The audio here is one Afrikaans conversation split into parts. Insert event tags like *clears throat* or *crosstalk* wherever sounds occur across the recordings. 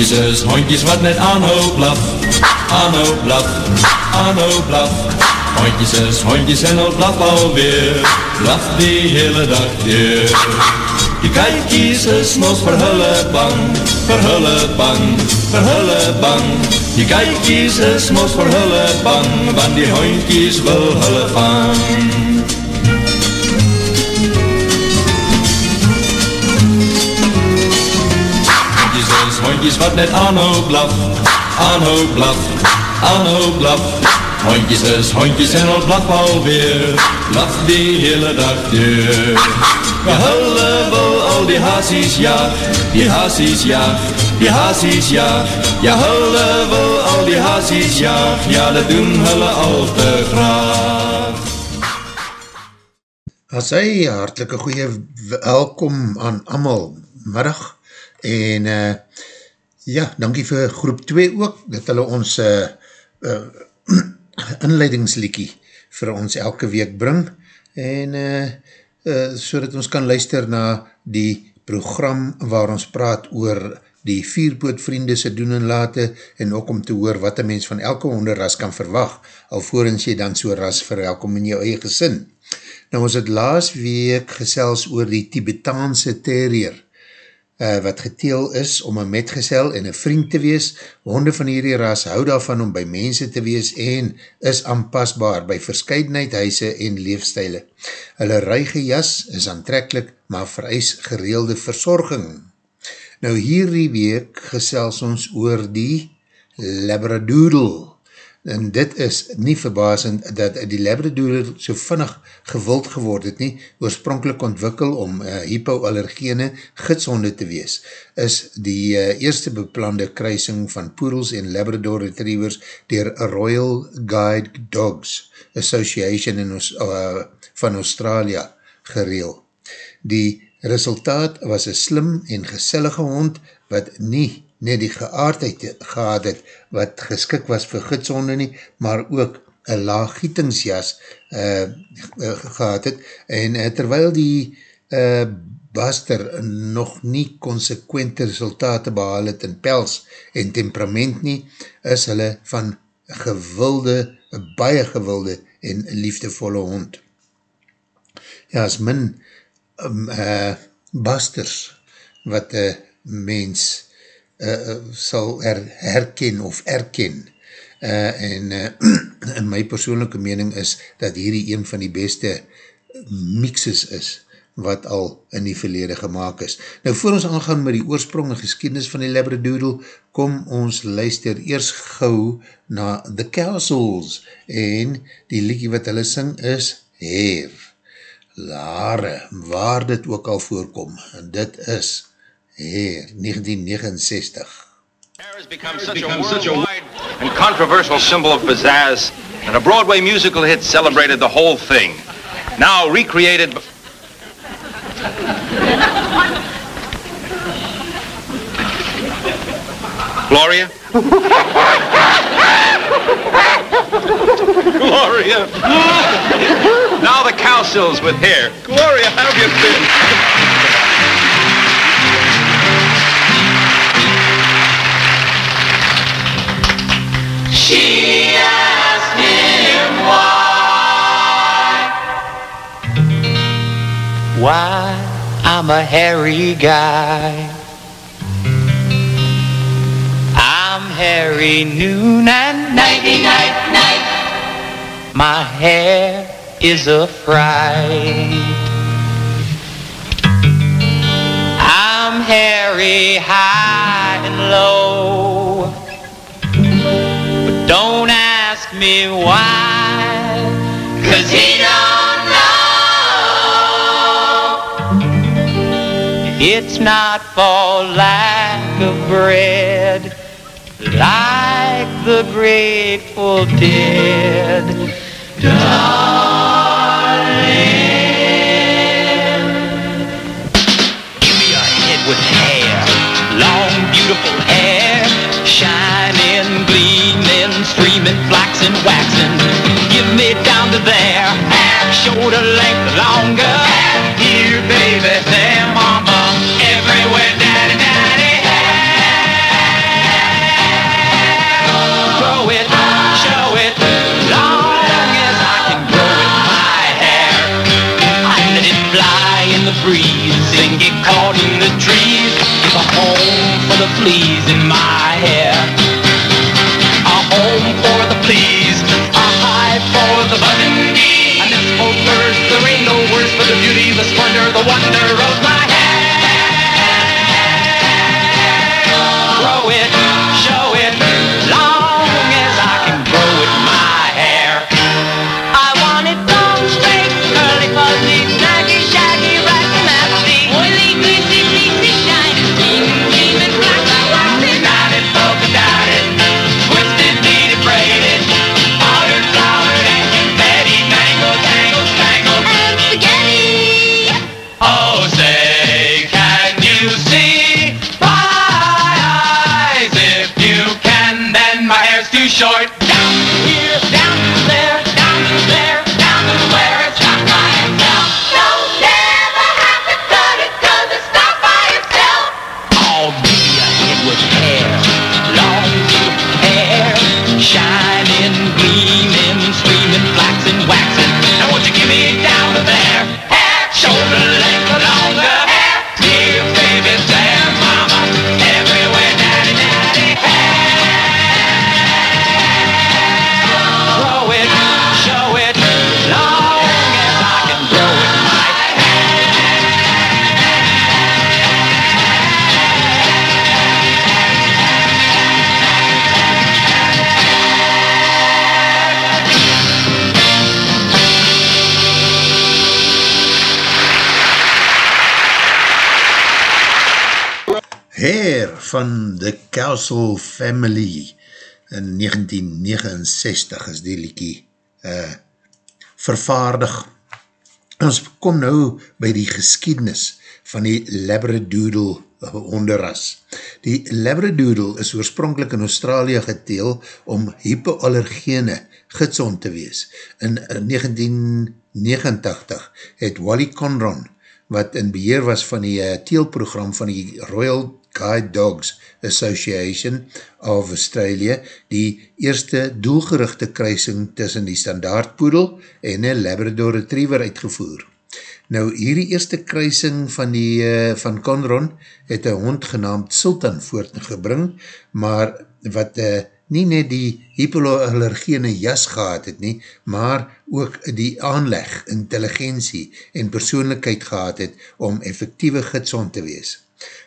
Hondjes hondjes wat net aanhoop blaf, aanhoop blaf, aanhoop blaf. Hondjes hondjes en al blaf alweer, blaf die hele dag weer. Kijkies is mos verhullen bang, verhullen bang, verhullen bang. Kijkies is mos verhullen bang, want die hondjes wil hulle vang. Hondjes wat net aanhoop blaf, aanhoop blaf, aanhoop blaf. Hondjes is hondjes en al blaf alweer, blaf die hele dag deur. We hullen wil al die hazies jaag, die hazies jaag, die hazies jaag. Ja, hullen wil al die hazies jaag, ja, dat doen hulle al te graag. As hy, hartelike goeie welkom aan amal middag en uh, Ja, dankie vir groep 2 ook, dat hulle ons *clears throat* uh, uh, inleidingsliekie vir ons elke week bring, en uh, uh, so dat ons kan luister na die program waar ons praat oor die vierbootvriendese doen en late, en ook om te hoor wat een mens van elke honderras kan verwag, alvorens jy dan so ras verwelkom in jou eie gesin. Nou ons het laas week gesels oor die Tibetaanse terrier, uh, wat geteel is om een metgezel en een vriend te wees. Honde van hierdie ras hou daarvan om by mense te wees en is aanpasbaar by verscheidenheid huise en leefstijle. Hulle ruige jas is aantrekkelijk, maar vereis gereelde verzorging. Nou hierdie week gesels ons oor die Labradoodle en dit is nie verbasend dat die Labrador so vinnig gewild geword het nie, oorspronkelijk ontwikkel om uh, hypoallergene gidshonde te wees, is die uh, eerste beplande kruising van poedels en Labrador retrievers dier Royal Guide Dogs Association in, uh, van Australia gereel. Die resultaat was een slim en gesellige hond wat nie net die geaardheid gehad het, wat geskik was vir gidsonde nie, maar ook een laaggietingsjas uh, gehad het, en uh, terwyl die uh, baster nog nie consequente resultate behaal het in pels en temperament nie, is hulle van gewilde, baie gewilde en liefdevolle hond. Ja, as min um, uh, basters wat uh, mens uh, sal er, herken of erken. Uh, en *clears throat* uh, in my persoonlijke mening is dat hierdie een van die beste mixes is wat al in die verlede gemaakt is. Nou, voor ons aangaan met die oorsprong en geschiedenis van die Labradoodle, kom ons luister eers gauw na The Castles en die liedje wat hulle sing is Heer, Lare, waar dit ook al voorkom, dit is Heer, 1969. Hair has become, such, a such a wide and controversial symbol of pizzazz, and a Broadway musical hit celebrated the whole thing. Now recreated... Gloria? Gloria! now the cowsills with hair. Gloria, how have you been? Why I'm a hairy guy. I'm hairy noon and nighty night night. My hair is a fright. I'm hairy high and low. But Don't ask me why, cause he don't It's not for lack of bread, like the grateful dead. Darling, give me a head with hair, long, beautiful hair, shining, gleaming, streaming, flaxen, waxing. Give me down to there, hair, shoulder length longer. Caught in the trees. It's a home for the fleas in my van The Castle Family in 1969 is die liekie uh, vervaardig. Ons kom nou by die geskiednis van die Labradoodle honderras. Die Labradoodle is oorspronkelijk in Australië geteel om hypoallergene gidsond te wees. In 1989 het Wally Conron, wat in beheer was van die uh, teelprogram van die Royal Guide Dogs Association of Australia, die eerste doelgerichte kruising tussen die standaardpoedel en een Labrador Retriever uitgevoer. Nou, hierdie eerste kruising van die uh, van Conron het een hond genaamd Sultan voortgebring, maar wat uh, nie net die hypoallergene jas gehad het nie, maar ook die aanleg, intelligentie en persoonlijkheid gehad het om effectieve gidsond te wees.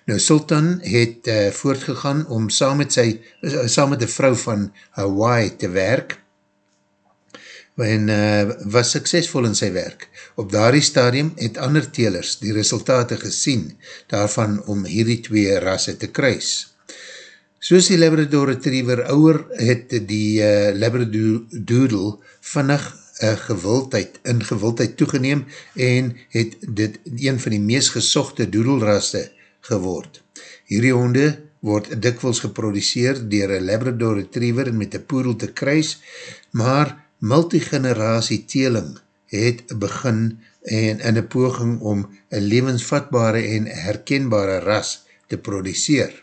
Nou, Sultan het uh, voortgegaan om saam met sy, uh, saam met die vrou van Hawaii te werk, en uh, was suksesvol in sy werk. Op daardie stadium het ander telers die resultate gesien daarvan om hierdie twee rasse te kruis. Soos die Labrador Retriever ouwer het die uh, Labradoodle vinnig uh, gewildheid, in gewildheid toegeneem en het dit een van die meest gesochte doedelrasse geword. Hierdie honde word dikwels geproduceer dier een Labrador Retriever met een poedel te kruis, maar multigeneratie teeling het begin en in een poging om een levensvatbare en herkenbare ras te produceer.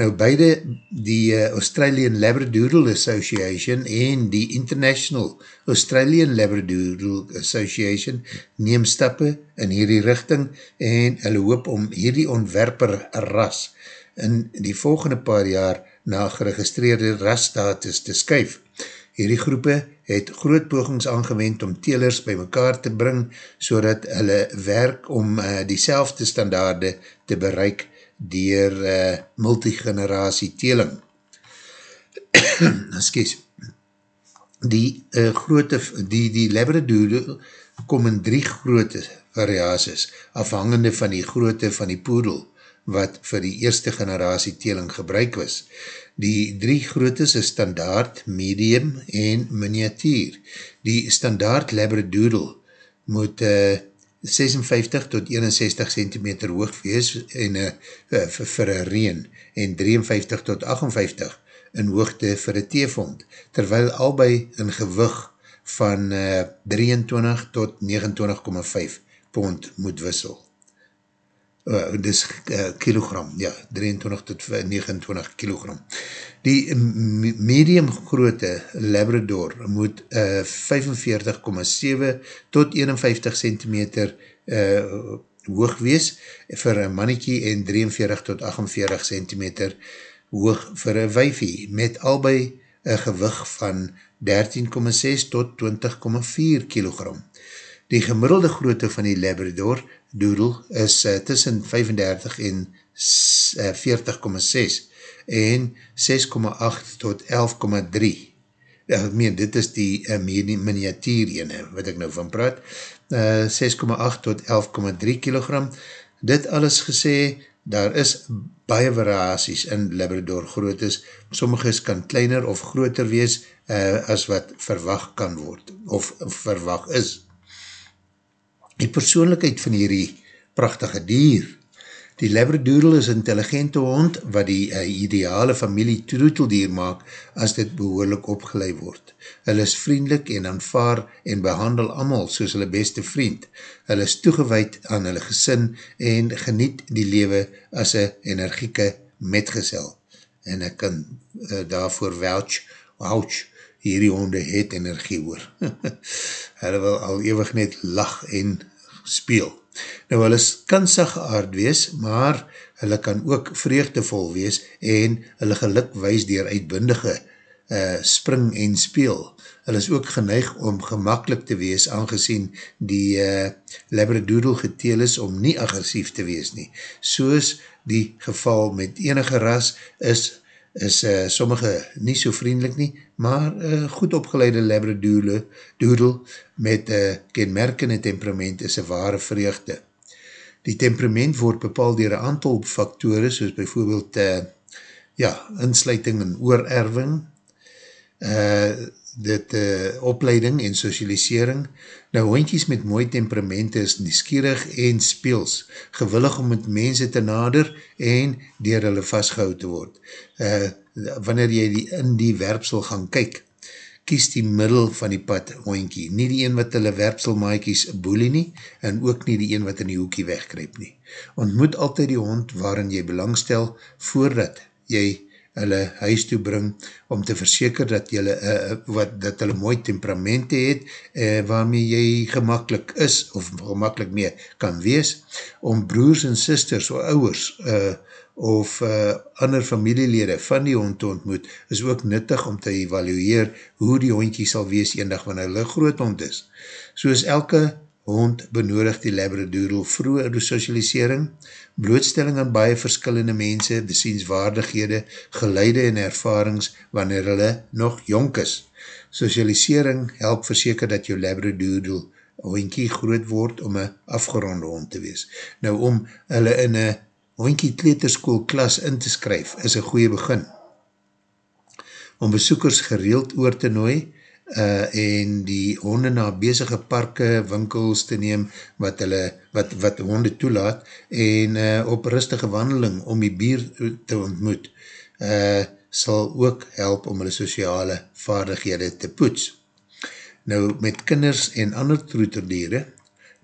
Nou, beide die uh, Australian Labradoodle Association en die International Australian Labradoodle Association neem stappe in hierdie richting en hulle hoop om hierdie ontwerper ras in die volgende paar jaar na geregistreerde rasstatus te skuif. Hierdie groepe het groot pogings aangewend om telers by mekaar te bring so hulle werk om uh, die selfde standaarde te bereik dier uh, multigeneratie teling. *coughs* Excuse. Die uh, groote, die, die Labradoodle kom in drie groote variaties, afhangende van die groote van die poedel, wat vir die eerste generatie teling gebruik was. Die drie grootes is standaard, medium en miniatuur. Die standaard Labradoodle moet uh, 56 tot 61 cm hoog wees en, uh, vir een reen en 53 tot 58 in hoogte vir een teefond, terwyl albei in gewig van uh, 23 tot 29,5 pond moet wissel. Uh, dis uh, kilogram, ja, 23 tot 29 kilogram. Die medium groote Labrador moet uh, 45,7 tot 51 cm uh, hoog wees vir een mannetjie en 43 tot 48 cm hoog vir een wijfie met albei een gewig van 13,6 tot 20,4 kilogram. Die gemiddelde grootte van die Labrador doodle is uh, tussen 35 en uh, 40,6 en 6,8 tot 11,3. Ek meen, dit is die uh, miniatuur ene, wat ek nou van praat. Uh, 6,8 tot 11,3 kilogram. Dit alles gesê, daar is baie variaties in Labrador grootes. Sommiges kan kleiner of groter wees uh, as wat verwacht kan word, of verwacht is. Die persoonlijkheid van hierdie prachtige dier, Die Labradoodle is intelligente hond wat die uh, ideale familie troeteldier maak as dit behoorlik opgeleid word. Hulle is vriendelik en aanvaar en behandel amal soos hulle beste vriend. Hulle is toegeweid aan hulle gesin en geniet die lewe as een energieke metgezel. En ek kan uh, daarvoor welch, ouch, hierdie honde het energie hoor. *laughs* hulle wil al eeuwig net lach en speel. Nou, hulle kan sageaard wees, maar hulle kan ook vreugdevol wees en hulle geluk wees dier uitbundige uh, spring en speel. Hulle is ook geneig om gemakkelijk te wees, aangezien die uh, labradoodle geteel is om nie agressief te wees nie. Soos die geval met enige ras is, is uh, sommige nie so vriendelik nie, maar uh, goed opgeleide labradoodle doodle met uh, kenmerkende temperament is een ware vreugde. Die temperament word bepaal dier een aantal faktore, soos bijvoorbeeld uh, ja, insluiting en oorerving, uh, dit uh, opleiding en socialisering. Nou, hondjies met mooi temperamente is nieuwsgierig en speels, gewillig om met mense te nader en dier hulle vastgehoud te word. Uh, wanneer jy die, in die werpsel gaan kyk, kies die middel van die pad hoinkie, nie die een wat hulle werpselmaaikies boelie nie, en ook nie die een wat in die hoekie wegkryp nie. Ontmoet altyd die hond waarin jy belangstel, voordat jy hulle huis toe bring, om te verseker dat jylle, uh, wat, dat hulle mooi temperamente het, uh, waarmee jy gemakkelijk is, of gemakkelijk mee kan wees, om broers en sisters, of ouwers, uh, of uh, ander familielede van die hond te ontmoet, is ook nuttig om te evalueer hoe die hondkie sal wees eendag wanneer hulle groot hond is. Soos elke hond benodig die labradoodle vroege socialisering, blootstelling aan baie verskillende mense, besienswaardighede, geleide en ervarings wanneer hulle nog jonk is. Socialisering help verseker dat jou labradoodle hondkie groot word om een afgeronde hond te wees. Nou om hulle in een hondkie kleterskool klas in te skryf is een goeie begin. Om besoekers gereeld oor te nooi uh, en die honde na bezige parke, winkels te neem wat, hulle, wat, wat honde toelaat en uh, op rustige wandeling om die bier te ontmoet uh, sal ook help om hulle sociale vaardighede te poets. Nou met kinders en ander troeterdiere,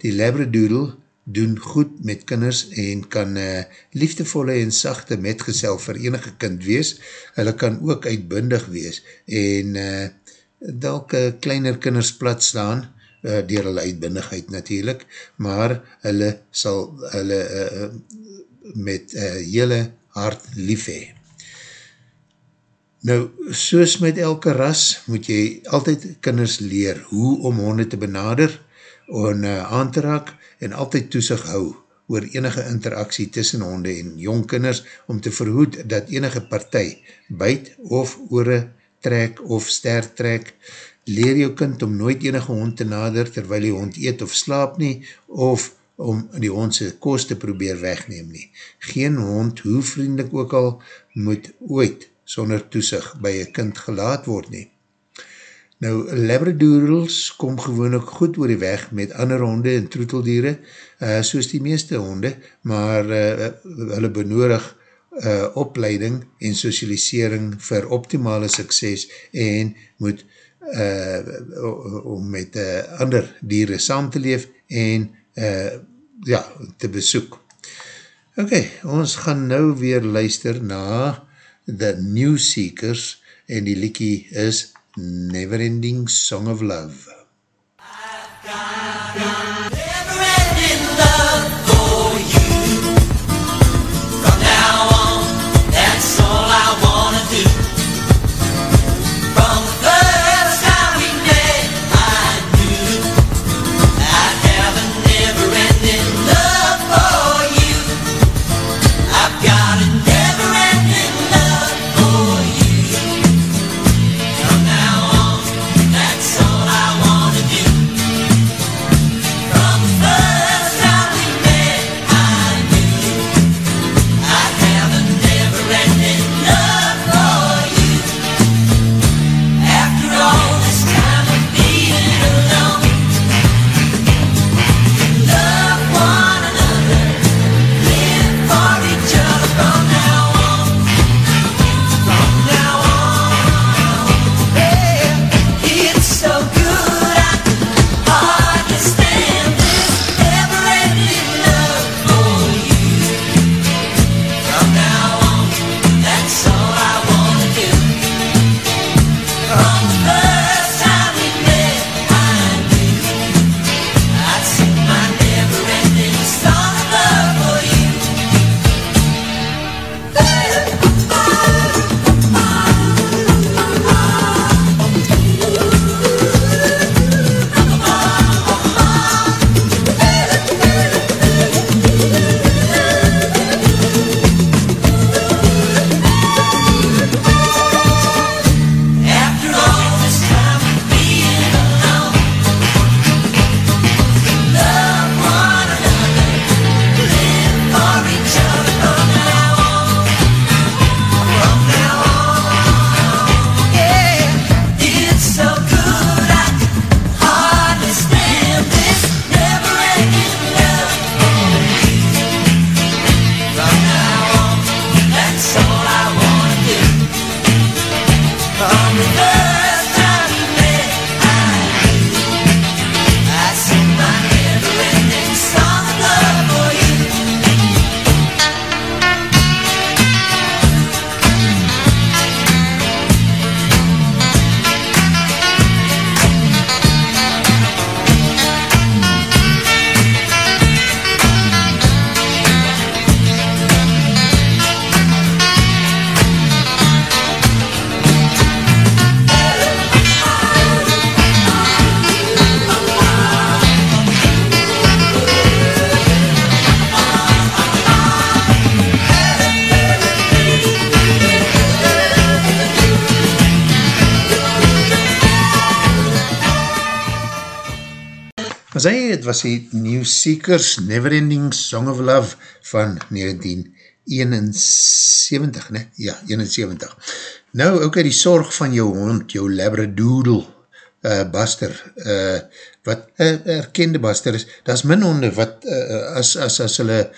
die labradoodle doen goed met kinders en kan uh, liefdevolle en sachte metgezel vir enige kind wees. Hulle kan ook uitbundig wees en uh, dalke kleiner kinders plat staan, uh, dier hulle uitbundigheid natuurlijk, maar hulle sal hulle uh, met uh, hele hart lief hee. Nou, soos met elke ras, moet jy altyd kinders leer hoe om honde te benader, en uh, aan te raak, en altyd toesig hou oor enige interaksie tussen honde en jongkinders om te verhoed dat enige partij byt of oore trek of ster trek. Leer jou kind om nooit enige hond te nader terwyl die hond eet of slaap nie of om die hondse kost te probeer wegneem nie. Geen hond, hoe vriendelik ook al, moet ooit sonder toesig by een kind gelaat word nie. Nou, labradoodles kom gewoon ook goed oor die weg met ander honde en troeteldiere, uh, soos die meeste honde, maar uh, hulle benodig uh, opleiding en socialisering vir optimale sukses en moet uh, om met uh, ander dieren saam te leef en uh, ja, te besoek. Ok, ons gaan nou weer luister na The New Seekers en die liekie is Never Ending Song of Love. I've got, got was die New Seekers Neverending Song of Love van 1971, ne? Ja, 71. Nou, ook die sorg van jou hond, jou Labradoodle, uh, Buster, uh, wat uh, erkende Buster is, dat is min honde wat, uh, as, as, as hulle uh,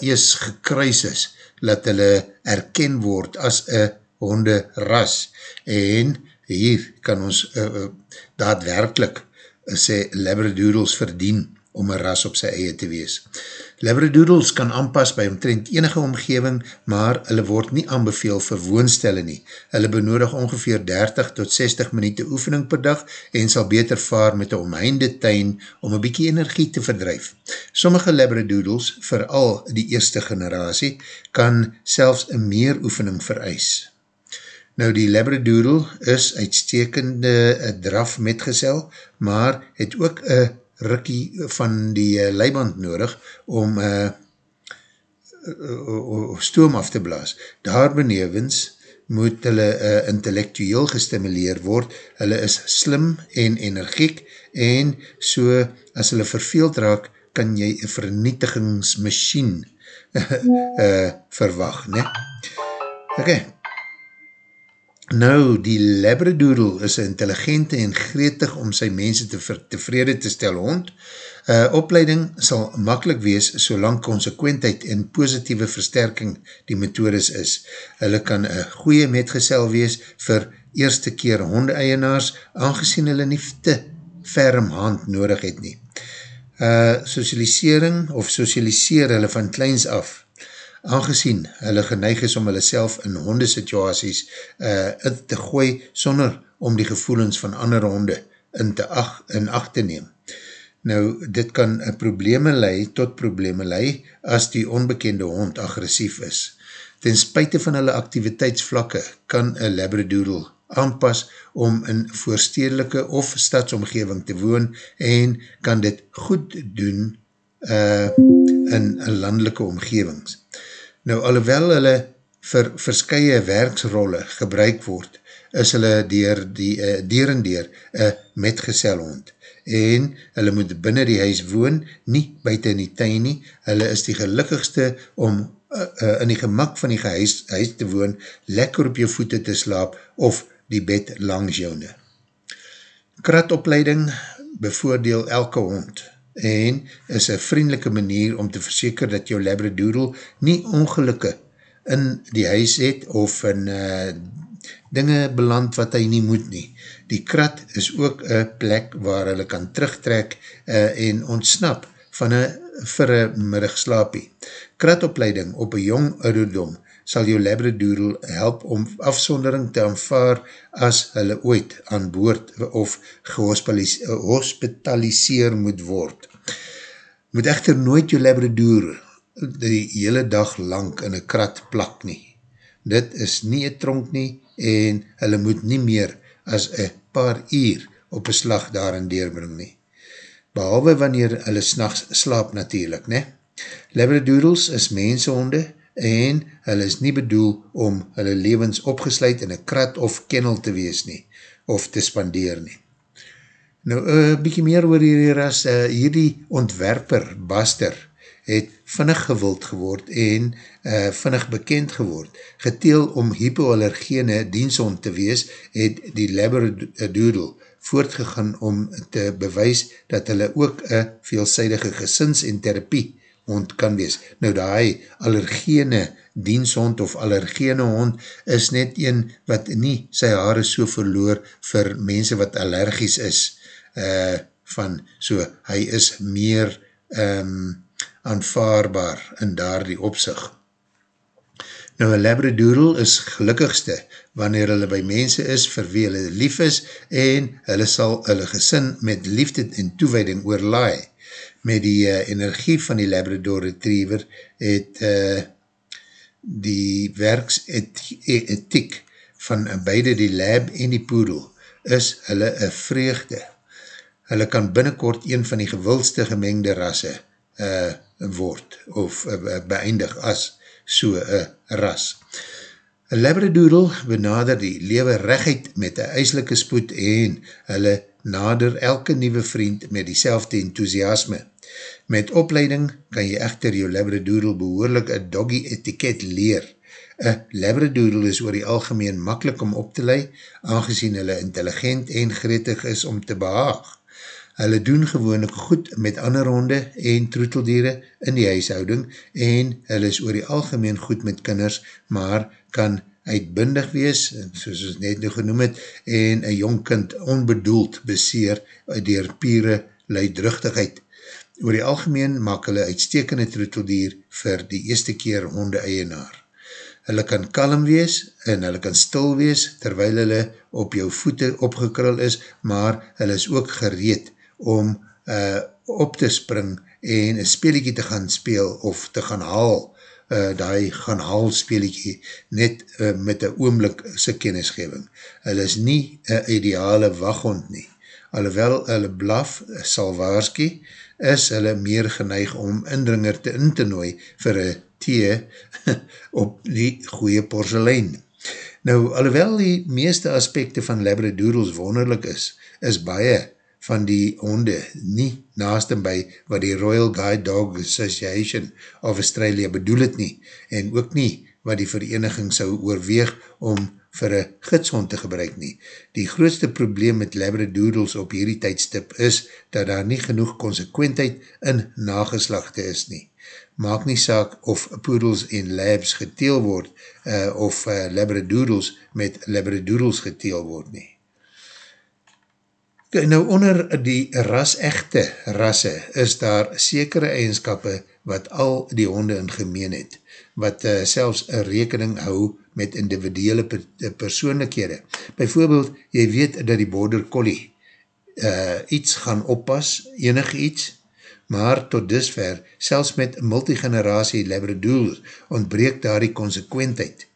ees gekruis is, dat hulle erken word as een honde ras, en hier kan ons uh, uh, daadwerkelijk sê Labradoodles verdien om een ras op sy eie te wees. Labradoodles kan aanpas by omtrent enige omgeving, maar hulle word nie aanbeveel vir woonstelle nie. Hulle benodig ongeveer 30 tot 60 minuut oefening per dag en sal beter vaar met een omheinde tuin om een bykie energie te verdrijf. Sommige Labradoodles, vooral die eerste generatie, kan selfs een meer oefening vereis. Nou die Labradoodle is uitstekende eh, draf metgezel, maar het ook een rikkie van die uh, leiband nodig om uh, stoom af te blaas. Daar benevens moet hulle uh, intellectueel gestimuleer word. Hulle is slim en energiek en so as hulle verveeld raak, kan jy een vernietigingsmachine uh, *laughs* verwag. Ne? Ok, Nou, die Labradoodle is een intelligente en gretig om sy mense te tevrede te stel hond. Uh, opleiding sal makkelijk wees solang consequentheid en positieve versterking die methodes is. Hulle kan een goeie metgesel wees vir eerste keer honde-eienaars, aangezien hulle nie te ferm hand nodig het nie. Uh, socialisering of socialiseer hulle van kleins af aangezien hulle geneig is om hulle self in hondesituaties uh, in te gooi, sonder om die gevoelens van ander honde in, te ach, in acht te neem. Nou, dit kan probleme lei, tot probleme lei, as die onbekende hond agressief is. Ten spuite van hulle activiteitsvlakke, kan een labradoodle aanpas om in voorstedelike of stadsomgeving te woon en kan dit goed doen uh, in landelike omgevings. Nou, alhoewel hulle vir verskye werksrolle gebruik word, is hulle dier, die, uh, dier en dier uh, metgesel hond. En hulle moet binnen die huis woon, nie buiten in die tuin nie. Hulle is die gelukkigste om uh, uh, in die gemak van die huis, huis te woon, lekker op jou voete te slaap of die bed langs joune. Kratopleiding bevoordeel elke hond en is een vriendelike manier om te verseker dat jou labradoodle nie ongelukke in die huis het of in uh, dinge beland wat hy nie moet nie. Die krat is ook een plek waar hulle kan terugtrek uh, en ontsnap van een vir een middagslapie. Kratopleiding op een jong ouderdom sal jou labradoodle help om afsondering te aanvaar as hulle ooit aan boord of gehospitaliseer moet word moet echter nooit jou labradoor die hele dag lang in een krat plak nie. Dit is nie een tronk nie en hulle moet nie meer as een paar uur op een slag daarin deurbring nie. Behalwe wanneer hulle s'nachts slaap natuurlijk, ne? Labradoodles is mensehonde en hulle is nie bedoel om hulle levens opgesluit in een krat of kennel te wees nie, of te spandeer nie. Nou, een uh, bykie meer oor hierdie ras, uh, hierdie ontwerper, Baster, het vinnig gewild geword en uh, vinnig bekend geword. Geteel om hypoallergene dienshond te wees, het die Labradoodle voortgegaan om te bewys dat hulle ook een veelzijdige gesins en therapie hond kan wees. Nou die allergene dienshond of allergene hond is net een wat nie sy haare so verloor vir mense wat allergies is uh, van so, hy is meer um, aanvaarbaar in daar die opzicht. Nou, een labradoodle is gelukkigste wanneer hulle by mense is vir wie hulle lief is en hulle sal hulle gesin met liefde en toewijding oorlaai. Met die uh, energie van die labrador retriever het uh, die werksetiek van beide die lab en die poedel is hulle een vreugde hulle kan binnenkort een van die gewildste gemengde rasse uh, word of uh, beëindig as so een ras. Een labradoodle benader die lewe rechtheid met een eislike spoed en hulle nader elke nieuwe vriend met die enthousiasme. Met opleiding kan jy echter jou labradoodle behoorlik een doggy etiket leer. Een labradoodle is oor die algemeen makkelijk om op te lei, aangezien hulle intelligent en gretig is om te behaag. Hulle doen gewoonlik goed met ander honde en troeteldiere in die huishouding en hulle is oor die algemeen goed met kinders, maar kan uitbundig wees, soos ons net nou genoem het, en een jong kind onbedoeld beseer dier pure luidruchtigheid. Oor die algemeen maak hulle uitstekende troeteldier vir die eerste keer honde eienaar. Hulle kan kalm wees en hulle kan stil wees terwyl hulle op jou voete opgekrul is, maar hulle is ook gereed om uh, op te spring en een speeliekie te gaan speel of te gaan haal uh, die gaan haal speelikie net uh, met een oomlik sy kennisgeving. Hulle is nie een ideale waghond nie. Alhoewel hulle blaf sal waarski, is hulle meer geneig om indringer te in te nooi vir een thee *laughs* op die goeie porselein. Nou, alhoewel die meeste aspekte van labradoodles wonderlik is, is baie van die honde nie naast en by wat die Royal Guide Dog Association of Australia bedoel het nie, en ook nie wat die vereniging sou oorweeg om vir een gidshond te gebruik nie. Die grootste probleem met labradoodles op hierdie tydstip is dat daar nie genoeg consequentheid in nageslachte is nie. Maak nie saak of poodles en labs geteel word uh, of uh, labradoodles met labradoodles geteel word nie. Nou onder die ras-echte rasse is daar sekere eigenskappe wat al die honde in gemeen het, wat uh, selfs een rekening hou met individuele eh, persoonlikhede. Bijvoorbeeld, jy weet dat die border collie uh, iets gaan oppas, enig iets, maar tot dusver, selfs met multigeneratie labradoodles, ontbreek daar die consequentheid.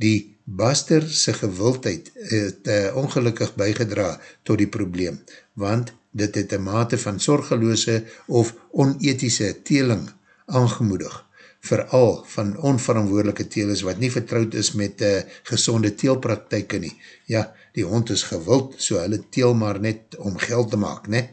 Die Baster sy gewildheid het uh, ongelukkig bygedra tot die probleem, want dit het een mate van sorgeloose of onethische teeling aangemoedig, vooral van onverantwoordelike teelers wat nie vertrouwd is met uh, gezonde teelpraktijke nie. Ja, die hond is gewild, so hulle teel maar net om geld te maak, ne?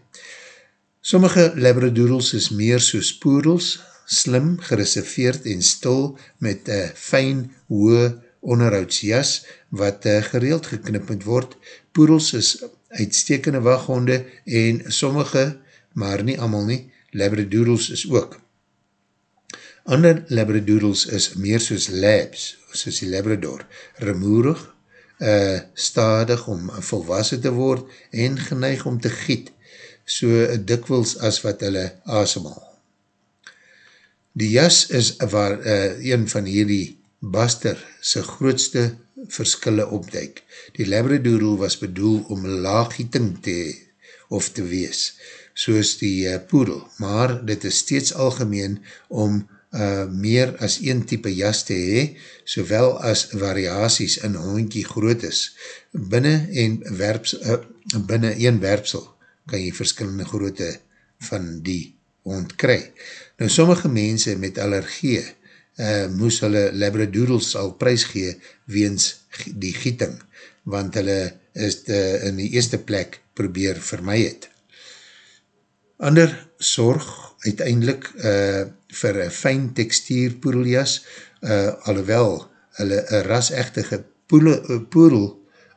Sommige labradoodles is meer soos poedels, slim, gereserveerd en stil met een fijn, hoë, onderhoudsjas wat uh, gereeld geknip moet word. Poedels is uitstekende waghonde en sommige, maar nie amal nie, labradoodles is ook. Ander labradoodles is meer soos labs, soos die labrador, remoerig, uh, stadig om volwassen te word en geneig om te giet, so dikwils as wat hulle asemal. Die jas is waar uh, een van hierdie Buster sy grootste verskille opduik. Die Labradoodle was bedoel om laaghieting te of te wees, soos die uh, poedel, maar dit is steeds algemeen om uh, meer as een type jas te hee, sowel as variaties in hondkie groot is. Binnen een, werps, uh, binnen een werpsel kan jy verskillende grootte van die hond kry. Nou, sommige mense met allergie uh, moes hulle labradoodles al prijs gee weens die gieting, want hulle is de, in die eerste plek probeer vermy het. Ander sorg uiteindelik uh, vir een fijn tekstuur poedeljas, uh, alhoewel hulle een ras-echtige poedel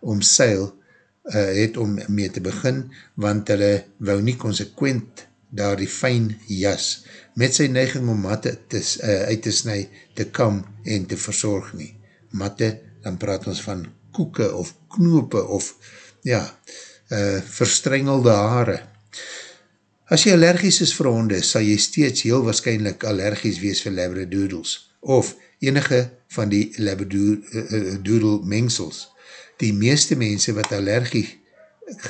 omseil uh, het om mee te begin, want hulle wou nie consequent daar die fijn jas met sy neiging om matte te, uh, uit te snu, te kam en te verzorg nie. Matte, dan praat ons van koeke of knope of ja, uh, verstrengelde haare. As jy allergies is vir honde, sal jy steeds heel waarschijnlijk allergies wees vir labradoodles of enige van die labradoodle uh, mengsels. Die meeste mense wat allergie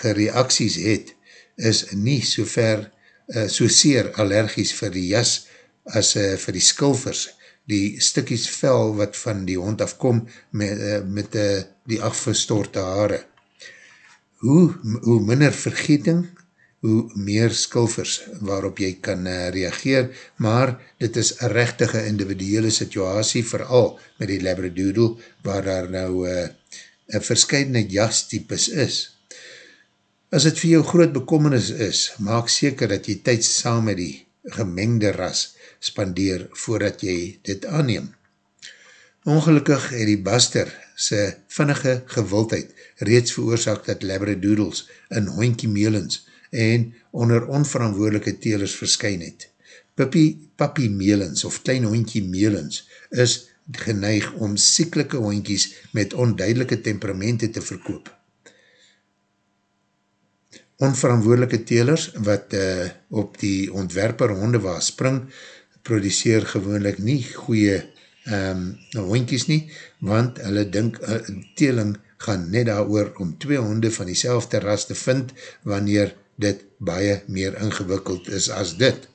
gereaksies het, is nie so ver uh, so seer allergies vir die jas as uh, vir die skilvers, die stikkies vel wat van die hond afkom met, uh, met uh, die afgestorte haare. Hoe, hoe minder vergeting, hoe meer skilvers waarop jy kan uh, reageer, maar dit is een rechtige individuele situasie, vooral met die labradoodle, waar daar nou uh, een verscheidene jastypes is. As het vir jou groot bekommenis is, maak seker dat jy tyd saam met die gemengde ras spandeer voordat jy dit aanneem. Ongelukkig het die baster sy vinnige gewildheid reeds veroorzaak dat labradoodles in hoinkie melens en onder onverantwoordelike telers verskyn het. Puppy, puppy melens of klein hoinkie melens is geneig om sieklike hoinkies met onduidelike temperamente te verkoop. Onverantwoordelike telers wat uh, op die ontwerper honde waar spring, produceer gewoonlik nie goeie um, hoinkies nie, want hulle dink uh, teling gaan net daar oor om twee honde van die ras te vind, wanneer dit baie meer ingewikkeld is as dit.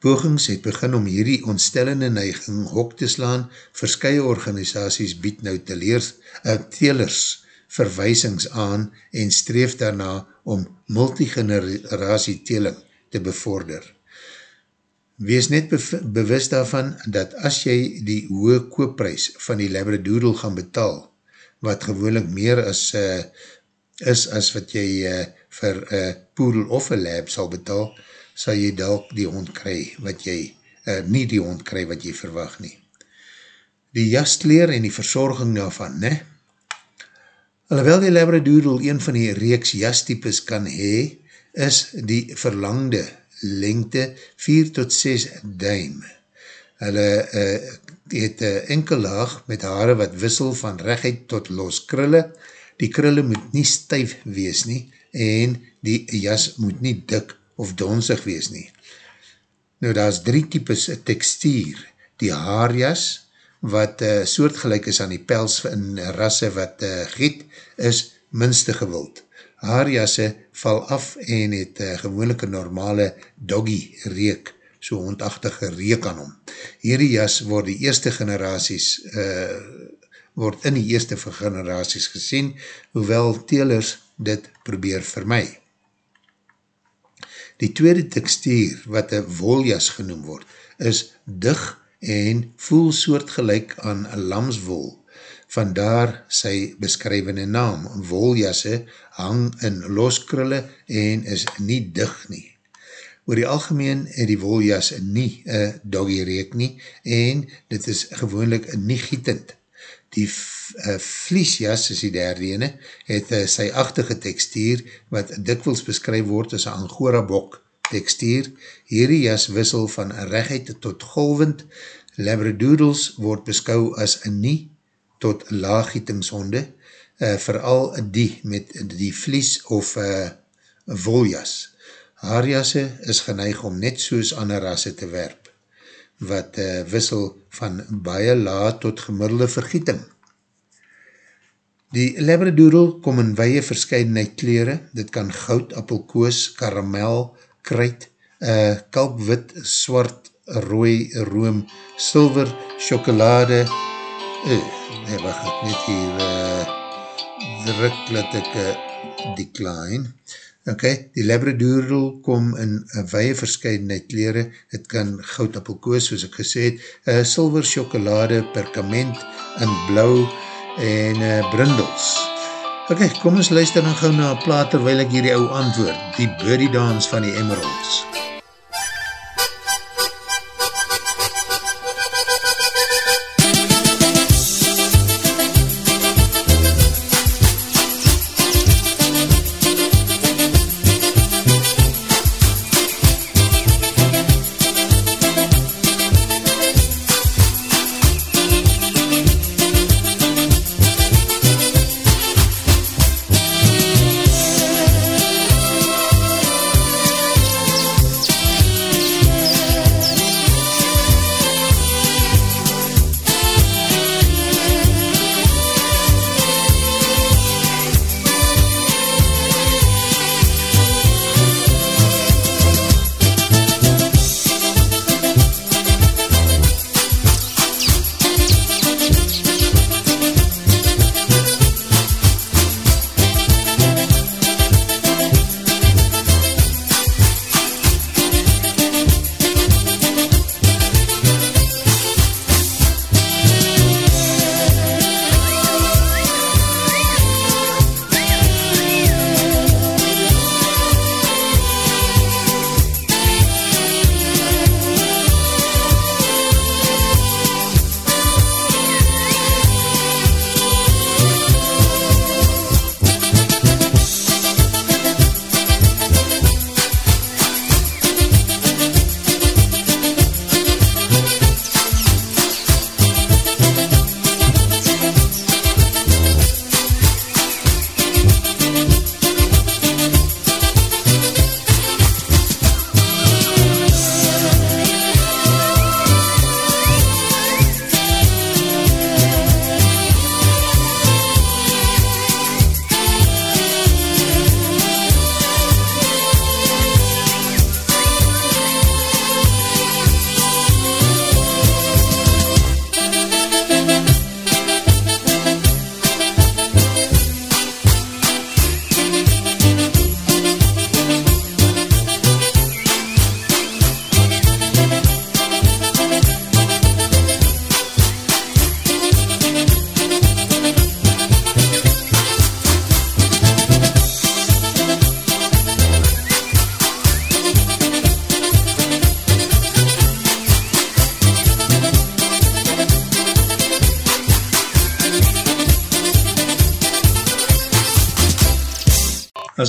Pogings het begin om hierdie ontstellende neiging hok te slaan, verskye organisaties bied nou teleers, uh, telers verwysings aan en streef daarna om multigeneratie teling te bevorder. Wees net bewus daarvan dat as jy die hoë koopprijs van die labradoodle gaan betaal, wat gewoonlik meer as, uh, is as wat jy uh, vir uh, poedel of een lab sal betaal, sal jy dalk die hond kry wat jy, uh, nie die hond kry wat jy verwag nie. Die jastleer en die verzorging daarvan, ne? Alhoewel die labradoodle een van die reeks jastypes kan hee, is die verlangde lengte 4 tot 6 duim. Hulle uh, het een enkel laag met haare wat wissel van rechtheid tot los krulle. Die krulle moet nie stuif wees nie en die jas moet nie dik of donsig wees nie. Nou daar is drie types tekstuur. Die haarjas wat uh, soortgelijk is aan die pels in rasse wat uh, giet is minste gewild haarjasse val af en het uh, gewoonlik een normale doggy reek, so hondachtige reek aan hom. Hierdie jas word die eerste generaties, uh, word in die eerste generaties gesien, hoewel telers dit probeer my. Die tweede tekstuur, wat een woljas genoem word, is dig en voel soortgelijk aan lamswol, vandaar sy beskrywende naam. Woljasse hang in loskrulle en is nie dig nie. Oor die algemeen het die woljas nie een doggy reek nie en dit is gewoonlik nie gietend. Die uh, vliesjas, is die derde ene, het uh, sy achtige tekstuur wat dikwels beskryf word as een angora bok tekstuur. Hierdie jas wissel van rechtheid tot golvend. Labradoodles word beskou as nie tot laagietingshonde, uh, vooral die met die vlies of uh, woljas. Haarjasse is geneig om net soos ander rasse te werp, wat uh, wissel van baie laag tot gemiddelde vergieting. Die labradoodle kom in weie verscheidenheid kleren, dit kan goud, appelkoos, karamel, kruid, uh, kalkwit, swart, rooi, room, silver, chocolade, uh, nee, wacht, ek net hier uh, druk, laat ek uh, decline. Ok, die labradoodle kom in weie verscheidenheid kleren, het kan goud appelkoos, soos ek gesê het, uh, silver chocolade, perkament, in blauw, en uh, brindels. Ok, kom ons luister dan gauw na plaat, terwijl ek hier die ou antwoord, die birdie dance van die emeralds. MUZIEK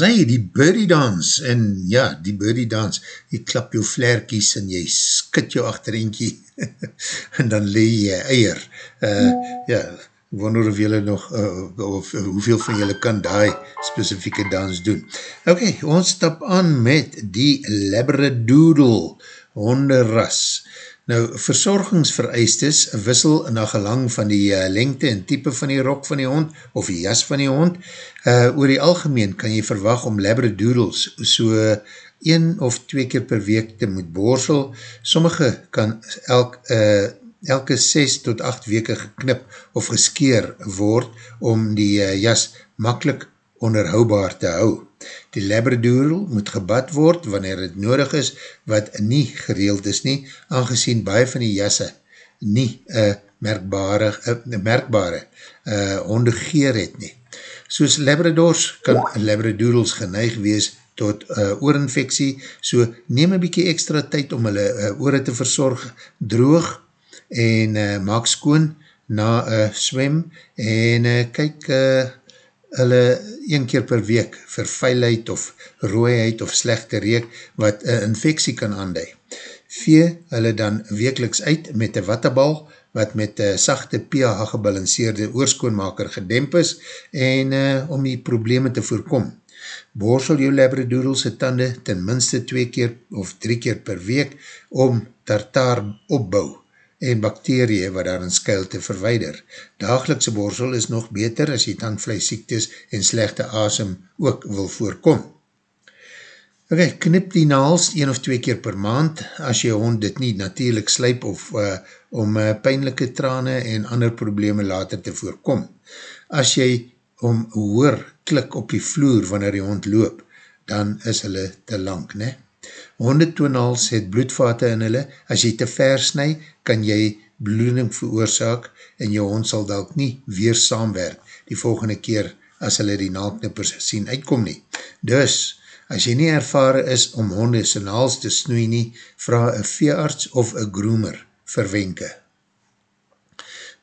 as hy die birdie dans, en ja, die birdie dans, jy klap jou flerkies en jy skit jou achtereentje, *laughs* en dan lee jy eier. Uh, ja, wonder of jylle nog, uh, of uh, hoeveel van jylle kan die specifieke dans doen. Ok, ons stap aan met die Labradoodle honderras. Nou, verzorgingsvereistes wissel na gelang van die uh, lengte en type van die rok van die hond of die jas van die hond. Uh, oor die algemeen kan jy verwag om labradoodles so een of twee keer per week te moet borsel. Sommige kan elk, uh, elke 6 tot 8 weke geknip of geskeer word om die uh, jas makkelijk onderhoubaar te hou. Die labradoodle moet gebad word wanneer het nodig is wat nie gereeld is nie, aangezien baie van die jasse nie uh, merkbare, uh, merkbare uh, hondegeer het nie. Soos labradors kan labradoodles geneig wees tot uh, oorinfeksie, so neem een bykie extra tyd om hulle uh, oore te verzorg, droog en uh, maak skoon na uh, swem en uh, kyk uh, hulle een keer per week vir feilheid of rooiheid of slechte reek wat een infectie kan aandui. Vee hulle dan wekeliks uit met een wattabal wat met een sachte pH gebalanceerde oorskoonmaker gedemp is en uh, om die probleme te voorkom. Borsel jou labradoodlese tande ten minste twee keer of drie keer per week om tartaar opbouw en bakterie wat daar in skuil te verweider. Dagelikse borsel is nog beter as jy tandvleisiektes en slechte asem ook wil voorkom. Ok, knip die naals een of twee keer per maand as jy hond dit nie natuurlijk slijp of uh, om uh, pijnlijke trane en ander probleme later te voorkom. As jy om hoor klik op die vloer wanneer die hond loop, dan is hulle te lang, ne? Hondetoonhals het bloedvate in hulle, as jy te ver snu, kan jy bloeding veroorzaak en jou hond sal dalk nie weer saamwerk die volgende keer as hulle die naalknippers sien uitkom nie. Dus, as jy nie ervare is om honde sy naals te snoei nie, vraag een veearts of een groomer verwenke.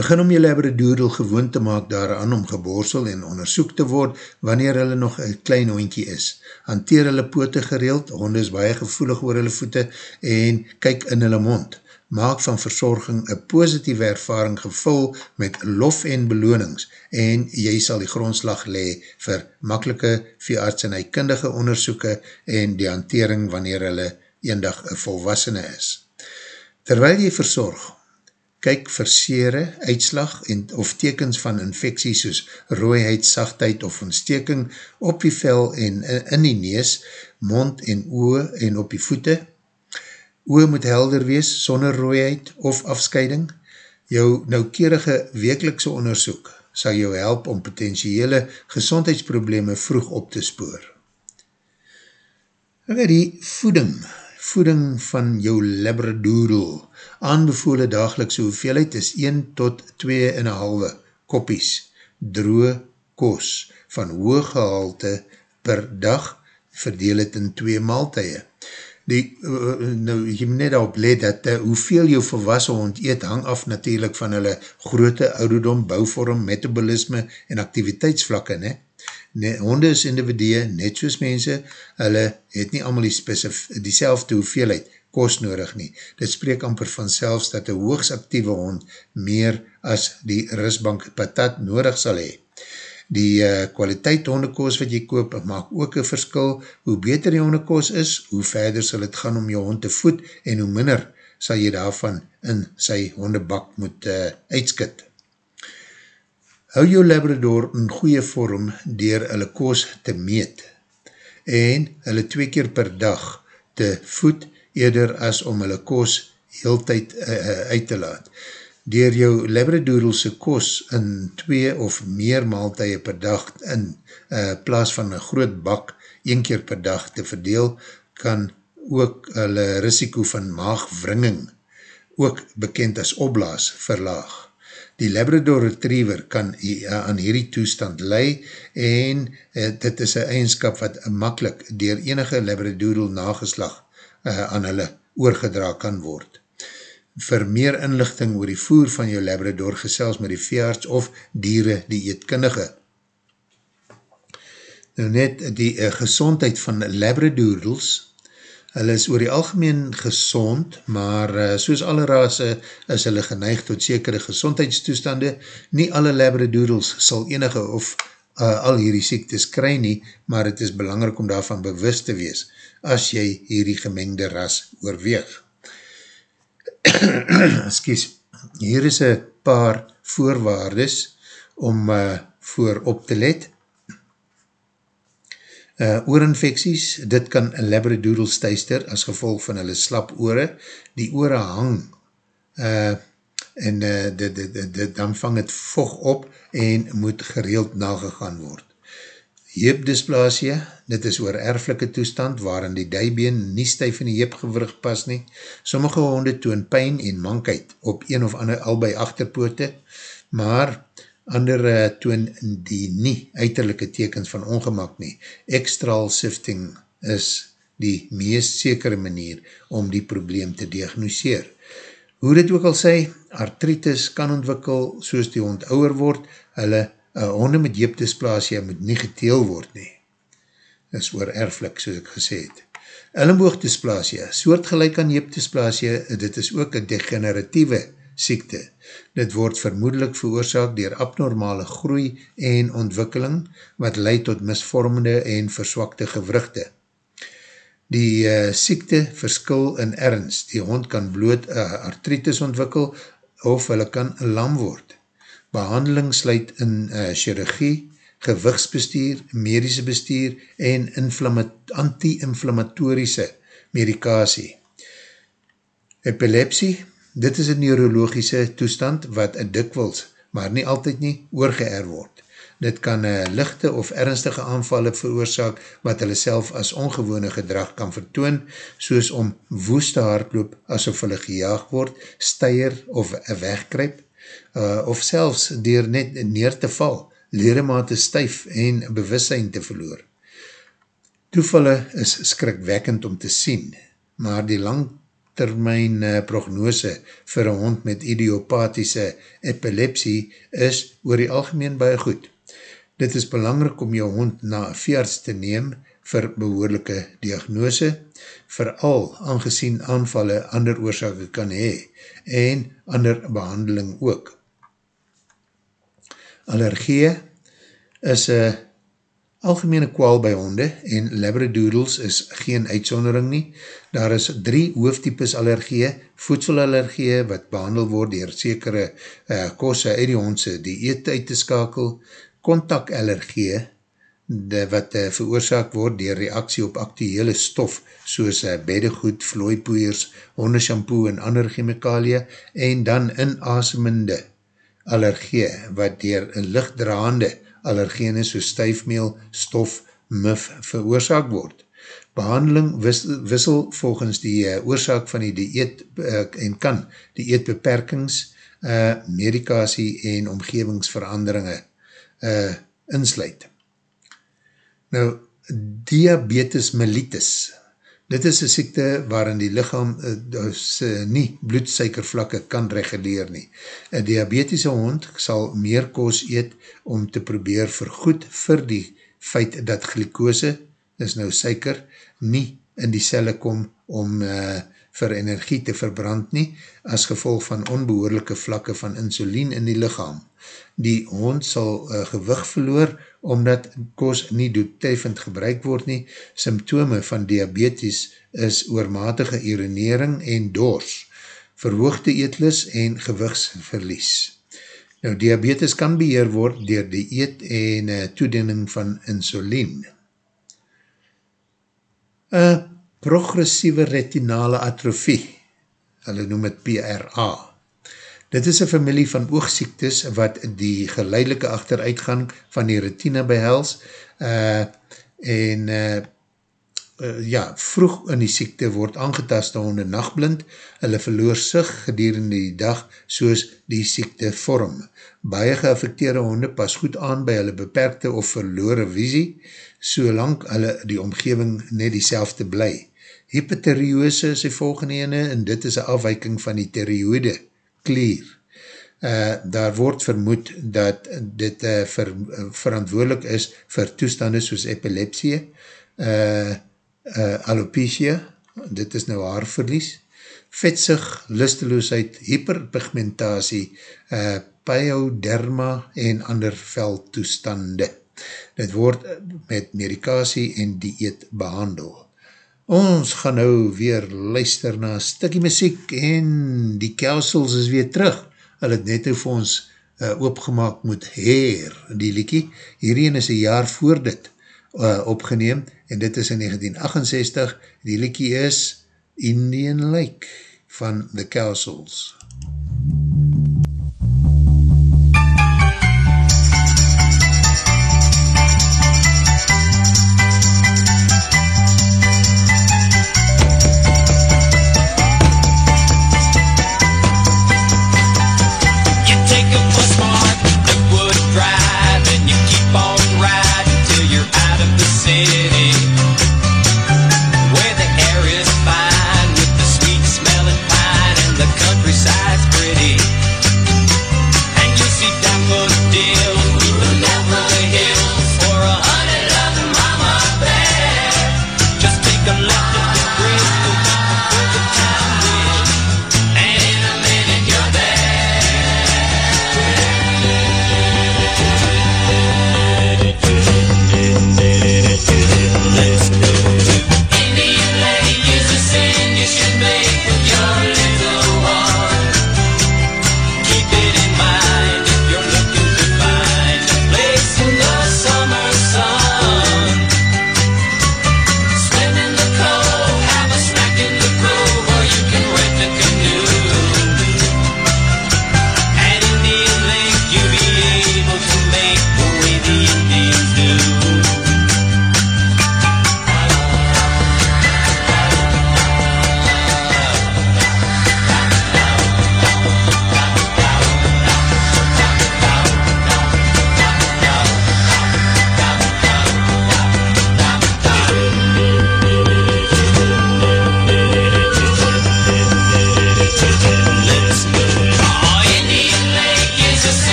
Begin om jy labradoodle gewoon te maak daaraan om geborsel en onderzoek te word wanneer hulle nog een klein hondkie is. Hanteer hulle poote gereeld, honde is baie gevoelig oor hulle voete en kyk in hulle mond. Maak van verzorging een positieve ervaring gevul met lof en belonings en jy sal die grondslag le vir makkelike veearts en eikundige onderzoeke en die hantering wanneer hulle eendag een volwassene is. Terwyl jy verzorg, kyk versere, uitslag en, of tekens van infectie soos rooiheid, sachtheid of ontsteking op die vel en in die nees, mond en oe en op die voete. Oe moet helder wees sonder rooiheid of afscheiding. Jou noukerige wekelikse onderzoek sal jou help om potentiële gezondheidsprobleme vroeg op te spoor. Die voeding, voeding van jou labradoodle, aanbevole dagelikse hoeveelheid is 1 tot 2 en halwe koppies droe kos van hoog gehalte per dag verdeel het in 2 maaltuie. Die, uh, nou, jy moet net op let dat uh, hoeveel jou volwassen hond eet hang af natuurlijk van hulle grote ouderdom, bouwvorm, metabolisme en activiteitsvlakke. Ne? Honde is individue, net soos mense, hulle het nie allemaal die, die selfde hoeveelheid kos nodig nie. Dit spreek amper van selfs dat een hoogsaktieve hond meer as die risbank patat nodig sal hee. Die uh, kwaliteit hondekoos wat jy koop maak ook een verskil. Hoe beter die hondekoos is, hoe verder sal het gaan om jou hond te voed en hoe minder sal jy daarvan in sy hondebak moet uh, uitskit. Hou jou labrador in goeie vorm dier hulle koos te meet en hulle twee keer per dag te voed eerder as om hulle kos heel tyd uh, uit te laat. Door jou labradoodlese kos in twee of meer maaltuie per dag in uh, plaas van een groot bak een keer per dag te verdeel, kan ook hulle risiko van maagwringing, ook bekend as opblaas, verlaag. Die Labrador Retriever kan aan hierdie toestand lei en uh, dit is een eigenskap wat makkelijk dier enige Labradoodle nageslag uh, aan hulle oorgedra kan word. Vir meer inlichting oor die voer van jou Labrador gesels met die veearts of dieren die eetkundige. Nou net die gezondheid van labradoodles, hulle is oor die algemeen gezond, maar uh, soos alle rase is hulle geneigd tot sekere gezondheidstoestande. Nie alle labradoodles sal enige of uh, al hierdie siektes kry nie, maar het is belangrijk om daarvan bewust te wees, as jy hierdie gemengde ras oorweeg. *clears throat* Excuse, hier is een paar voorwaardes om uh, voor op te let. Uh, oorinfecties, dit kan een labradoodle stuister as gevolg van hulle slap oore. Die oore hang uh, en uh, dit, dit, dit, dit, dan vang het vocht op en moet gereeld nagegaan word. Heepdysplasia, dit is oor erflike toestand waarin die dijbeen nie stuif in die heepgewrug pas nie. Sommige honde toon pijn en mankheid op een of ander albei achterpoote, maar ander uh, toon die nie uiterlijke tekens van ongemak nie. Extral sifting is die meest sekere manier om die probleem te diagnoseer. Hoe dit ook al sê, artritis kan ontwikkel soos die hond ouwer word, hulle uh, honde met jeepdysplasia moet nie geteel word nie. Dit is oor erflik, soos ek gesê het. Ellenboogdysplasia, soortgelijk aan jeepdysplasia, dit is ook een degeneratieve siekte. Dit word vermoedelijk veroorzaak dier abnormale groei en ontwikkeling, wat leid tot misvormende en verswakte gewrugte. Die uh, siekte verskil in ernst. Die hond kan bloot uh, artritis ontwikkel of hulle kan lam word. Behandeling sluit in uh, chirurgie, gewigsbestuur, medische bestuur en anti-inflammatorische medikasie. Epilepsie, dit is een neurologische toestand wat dikwils, maar nie altyd nie, oorgeër word. Dit kan een lichte of ernstige aanvallen veroorzaak wat hulle self as ongewone gedrag kan vertoon, soos om woeste hardloop asof hulle gejaag word, steier of wegkryp, uh, of selfs dier net neer te val, leremate stuif en bewussein te verloor. Toevalle is skrikwekkend om te sien, maar die langtermijn uh, prognose vir een hond met idiopathische epilepsie is oor die algemeen baie goed. Dit is belangrik om jou hond na veearts te neem vir behoorlijke diagnose, vooral aangezien aanvallen ander oorzake kan hee en ander behandeling ook. Allergie is een algemene kwaal by honde en labradoodles is geen uitsondering nie. Daar is drie hoofdtypes allergie, voedselallergie wat behandel word dier sekere uh, kosse uit die hondse die eet uit te skakel, kontakallergie de, wat uh, veroorzaak word dier reaksie op actuele stof soos uh, beddegoed, vlooipoeiers, hondeshampoo en ander chemikalie en dan inasemende allergie wat dier lichtdraande allergene soos stuifmeel, stof, muf veroorzaak word. Behandeling wissel, volgens die uh, oorzaak van die dieet uh, en kan die eetbeperkings, uh, medikasie en omgevingsveranderinge uh, insluit. Nou, diabetes mellitus, Dit is een siekte waarin die lichaam uh, uh, nie bloedsuikervlakke kan reguleer nie. Een diabetiese hond sal meer koos eet om te probeer vergoed vir die feit dat glikose, is nou suiker, nie in die celle kom om uh, vir energie te verbrand nie, as gevolg van onbehoorlijke vlakke van insulien in die lichaam. Die hond sal uh, gewig verloor, omdat kos nie doetreffend gebruik word nie. Symptome van diabetes is oormatige urinering en dors, verhoogde eetlus en gewigsverlies. Nou, diabetes kan beheer word dier die eet en uh, toediening van insulien. Een progressieve retinale atrofie, hulle noem het PRA, Dit is een familie van oogsiektes wat die geleidelike achteruitgang van die retina behels uh, en uh, uh, ja, vroeg in die siekte word aangetast honde nachtblind, hulle verloor sig gedurende die dag soos die siekte vorm. Baie geaffekteerde honde pas goed aan by hulle beperkte of verloore visie, solang hulle die omgeving net die selfde bly. Hypotheriose is die volgende ene en dit is een afwijking van die theriode klier. Uh, daar word vermoed dat dit uh, ver, uh, verantwoordelik is vir toestande soos epilepsie, uh, uh, alopecia, dit is nou haarverlies, vetsig, lusteloosheid, hyperpigmentatie, uh, pyoderma en ander veldtoestande. Dit word met medikasie en dieet behandel. Ons gaan nou weer luister na stikkie muziek en die kelsels is weer terug. Hulle het net vir ons uh, oopgemaak moet heer, die liekie. Hierheen is een jaar voor dit uh, opgeneem en dit is in 1968. Die liekie is Indian Lake van The Kelsels.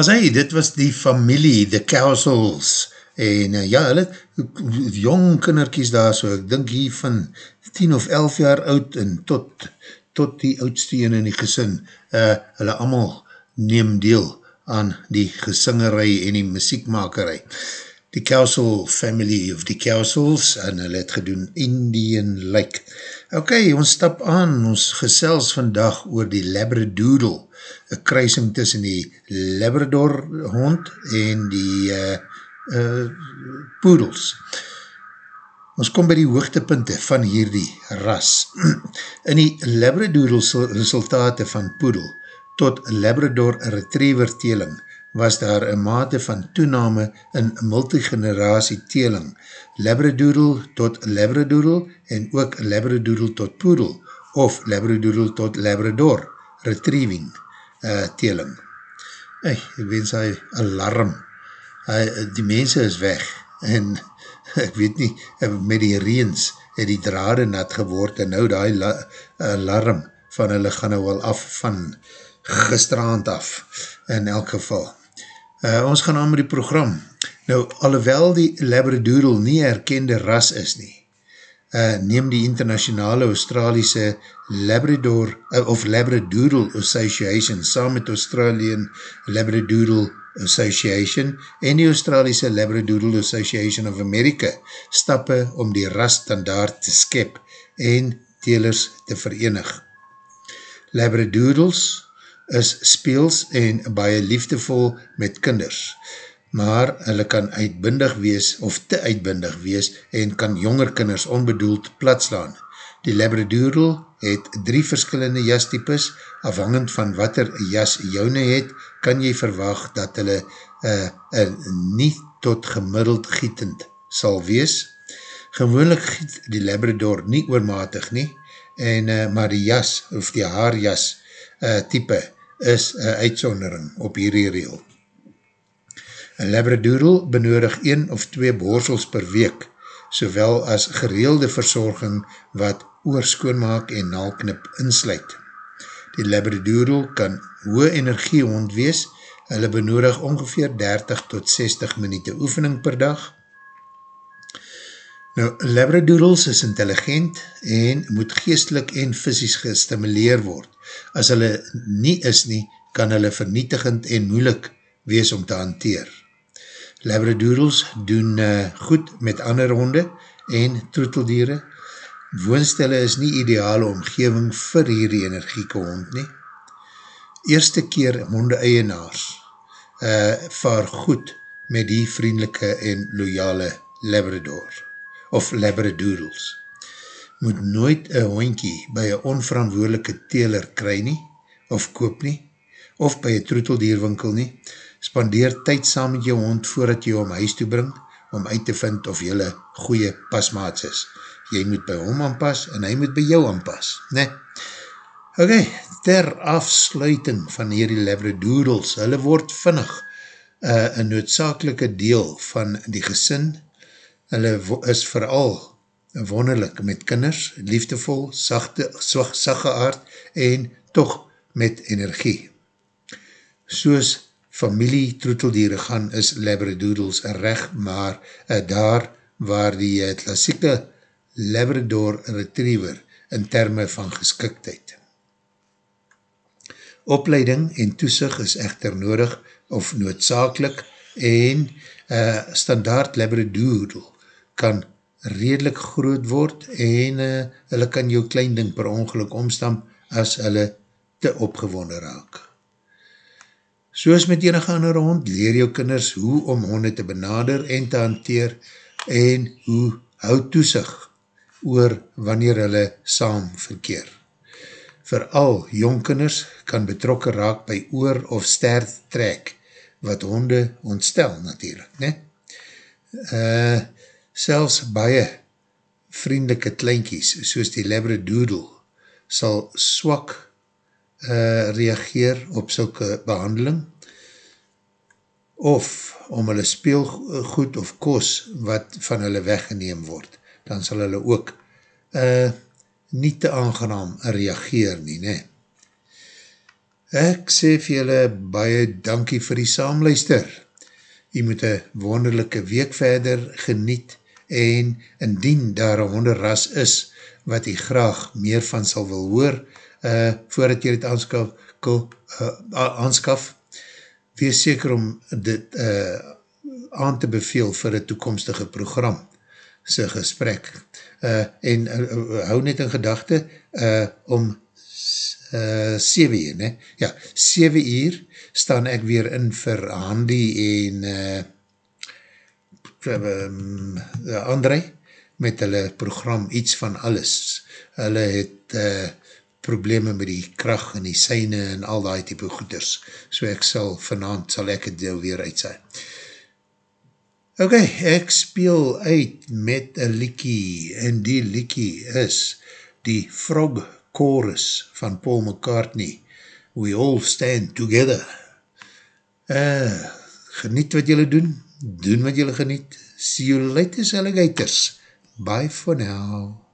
As hy, dit was die familie, the Cowsels, en uh, ja, hulle, jong kinderkies daar so, ek dink hier van 10 of 11 jaar oud, en tot, tot die oudste in die gesin, uh, hulle allemaal neem deel aan die gesingerij en die muziekmakerij. Die Cowsel family of die Cowsels, en hulle het gedoen Indian Lake. Ok, ons stap aan, ons gesels vandag oor die Labradoodle, een kruising tussen die Labrador hond en die uh, uh, poedels. Ons kom by die hoogtepunte van hierdie ras. *clears throat* In die Labradoodle resultate van poedel tot Labrador retriever teling was daar een mate van toename in multigeneratie teling. Labradoodle tot Labradoodle en ook Labradoodle tot poedel of Labradoodle tot Labrador retrieving uh, teling. Hey, ek wens hy alarm. Hy, die mense is weg en *laughs* ek weet nie, met die reens het die drade nat geword en nou die alarm van hulle gaan nou al af van gestraand af in elk geval. Uh, ons gaan aan met die program. Nou, alhoewel die Labradoodle nie erkende ras is nie, uh, neem die internationale Australiese Labrador uh, of Labradoodle Association saam met Australian Labradoodle Association en die Australiese Labradoodle Association of America stappe om die ras standaard te skep en telers te verenig. Labradoodles is speels en baie liefdevol met kinders, maar hulle kan uitbindig wees of te uitbindig wees en kan jonger kinders onbedoeld platslaan. Die Labradoodle het drie verskillende jastypes, afhangend van wat er jas joune het, kan jy verwag dat hulle uh, uh, nie tot gemiddeld gietend sal wees. Gewoonlik giet die Labrador nie oormatig nie, en, uh, maar die jas, of die haarjas uh, type, is een uitsondering op hierdie reel. Een Labradoodle benodig een of twee borsels per week, sowel as gereelde verzorging wat oorskoonmaak en naalknip insluit. Die Labradoodle kan hoë energie hond wees, hulle benodig ongeveer 30 tot 60 minuute oefening per dag. Nou, Labradoodles is intelligent en moet geestelik en fysisk gestimuleer word. As hulle nie is nie, kan hulle vernietigend en moeilik wees om te hanteer. Labradoodles doen uh, goed met ander honde en troeteldiere. Woonstelle is nie ideale omgeving vir hierdie energieke hond nie. Eerste keer honde eienaars uh, vaar goed met die vriendelike en loyale Labrador of Labradoodles moet nooit een hondkie by een onverantwoordelike teler kry nie, of koop nie, of by een troeteldierwinkel nie. Spandeer tyd saam met jou hond voordat jy hom huis toe bring, om uit te vind of jylle goeie pasmaats is. Jy moet by hom aanpas en hy moet by jou aanpas. Ne? Ok, ter afsluiting van hierdie Labradoodles, hulle word vinnig uh, een noodzakelike deel van die gesin. Hulle is vooral wonderlik met kinders, liefdevol, sachte, sagge aard en toch met energie. Soos familie troeteldiere gaan is Labradoodles recht, maar uh, daar waar die uh, klassieke Labrador Retriever in termen van geskiktheid. Opleiding en toesig is echter nodig of noodzakelik en uh, standaard Labradoodle kan redelijk groot word en uh, hulle kan jou klein ding per ongeluk omstamp as hulle te opgewonde raak. Soos met enige ander hond, leer jou kinders hoe om honde te benader en te hanteer en hoe hou toesig oor wanneer hulle saam verkeer. Vooral jongkinders kan betrokken raak by oor of stert trek wat honde ontstel natuurlijk. Ne? Uh, selfs baie vriendelike kleinkies, soos die Labradoodle, sal swak uh, reageer op sylke behandeling, of om hulle speelgoed of kos wat van hulle weggeneem word, dan sal hulle ook uh, nie te aangenaam reageer nie, ne. Ek sê vir julle baie dankie vir die saamluister. Jy moet een wonderlijke week verder geniet en indien daar een honderras is wat jy graag meer van sal wil hoor uh, voordat jy dit aanskaf, ko, uh, aanskaf wees seker om dit uh, aan te beveel vir een toekomstige program sy gesprek uh, en uh, hou net in gedachte uh, om uh, 7 uur ne? ja, 7 uur staan ek weer in vir Handy en uh, um, André met hulle program Iets van Alles. Hulle het uh, probleme met die kracht en die syne en al die type goeders. So ek sal vanavond sal ek het deel weer uitsaai. Ok, ek speel uit met een liekie en die liekie is die Frog Chorus van Paul McCartney. We all stand together. Uh, geniet wat julle doen, doen wat julle geniet. See you later, alligators. Bye for now.